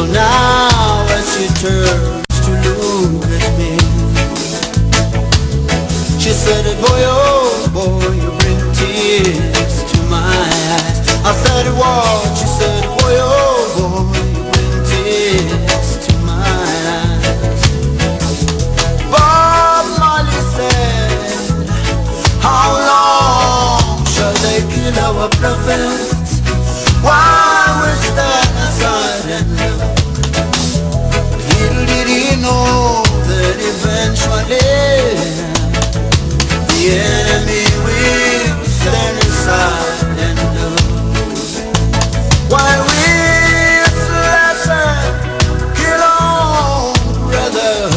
Well now as she turns to look at me She said, boy, oh boy, you bring tears to my eyes I said, what? She said, boy, oh boy, you bring tears to my eyes Bob Marley said, how long shall they kill our prophet? He know that eventually the enemy will stand aside and look. While we our brothers,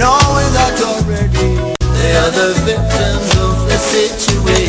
knowing that already they are the victims of the situation.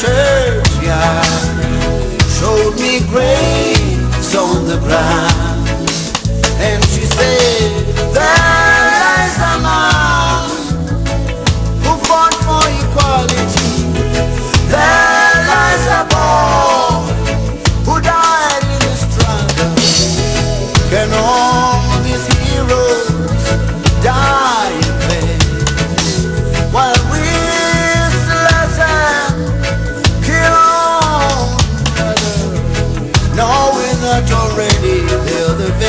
Churchyard, showed me graves on the ground,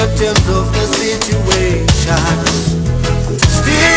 victims of the situation. Still